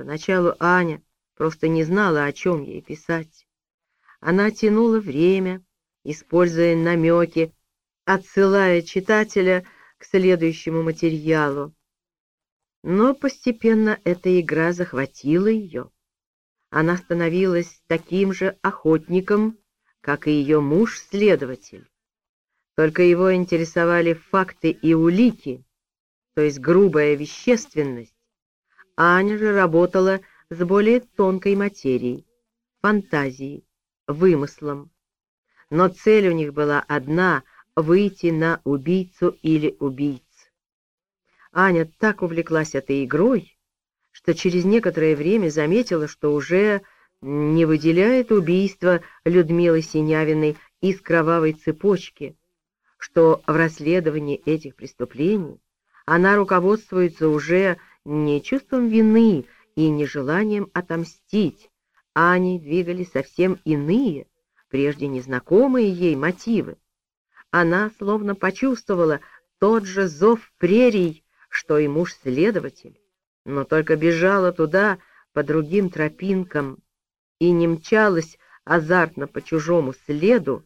Поначалу Аня просто не знала, о чем ей писать. Она тянула время, используя намеки, отсылая читателя к следующему материалу. Но постепенно эта игра захватила ее. Она становилась таким же охотником, как и ее муж-следователь. Только его интересовали факты и улики, то есть грубая вещественность. Аня же работала с более тонкой материей, фантазией, вымыслом. Но цель у них была одна — выйти на убийцу или убийц. Аня так увлеклась этой игрой, что через некоторое время заметила, что уже не выделяет убийство Людмилы Синявиной из кровавой цепочки, что в расследовании этих преступлений она руководствуется уже не чувством вины и не желанием отомстить, а они двигали совсем иные, прежде незнакомые ей мотивы. Она словно почувствовала тот же зов прерий, что и муж-следователь, но только бежала туда по другим тропинкам и не мчалась азартно по чужому следу,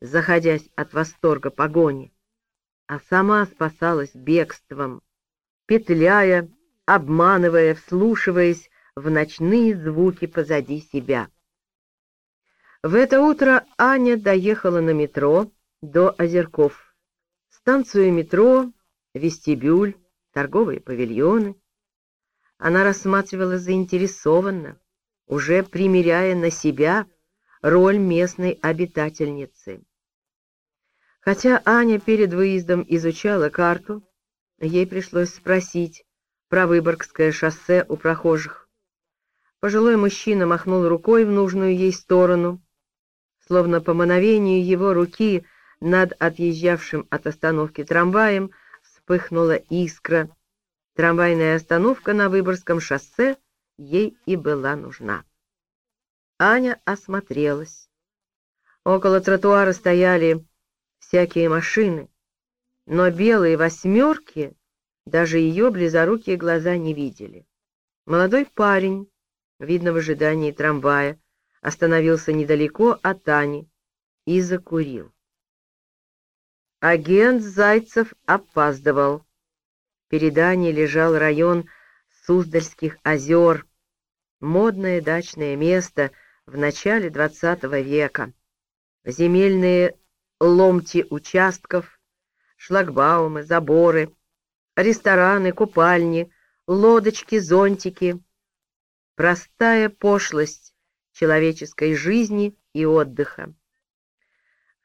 заходясь от восторга погони, а сама спасалась бегством, петляя, обманывая, вслушиваясь в ночные звуки позади себя. В это утро Аня доехала на метро до Озерков. Станцию метро, вестибюль, торговые павильоны. Она рассматривала заинтересованно, уже примеряя на себя роль местной обитательницы. Хотя Аня перед выездом изучала карту, ей пришлось спросить про Выборгское шоссе у прохожих. Пожилой мужчина махнул рукой в нужную ей сторону, словно по мановению его руки над отъезжавшим от остановки трамваем вспыхнула искра. Трамвайная остановка на Выборгском шоссе ей и была нужна. Аня осмотрелась. Около тротуара стояли всякие машины, но белые восьмерки даже ее близорукие глаза не видели. Молодой парень, видно в ожидании трамвая, остановился недалеко от Ани и закурил. Агент Зайцев опаздывал. Перед Аней лежал район Суздальских озер, модное дачное место в начале XX века. Земельные ломти участков, шлагбаумы, заборы, рестораны, купальни, лодочки, зонтики. Простая пошлость человеческой жизни и отдыха.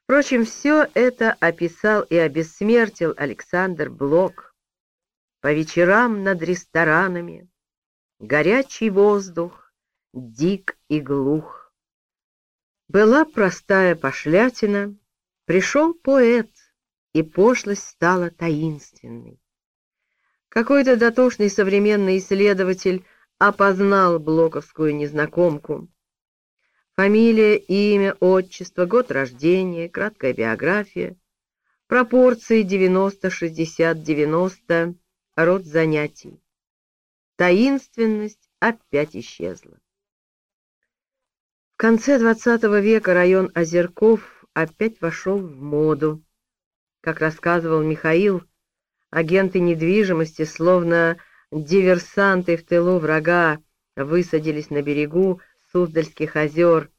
Впрочем, все это описал и обессмертил Александр Блок. По вечерам над ресторанами горячий воздух, дик и глух. Была простая пошлятина, пришел поэт, и пошлость стала таинственной. Какой-то дотошный современный исследователь опознал блоковскую незнакомку. Фамилия, имя, отчество, год рождения, краткая биография, пропорции 90-60-90, род занятий. Таинственность опять исчезла. В конце XX века район Озерков опять вошел в моду. Как рассказывал Михаил, агенты недвижимости, словно диверсанты в тылу врага, высадились на берегу Суздальских озер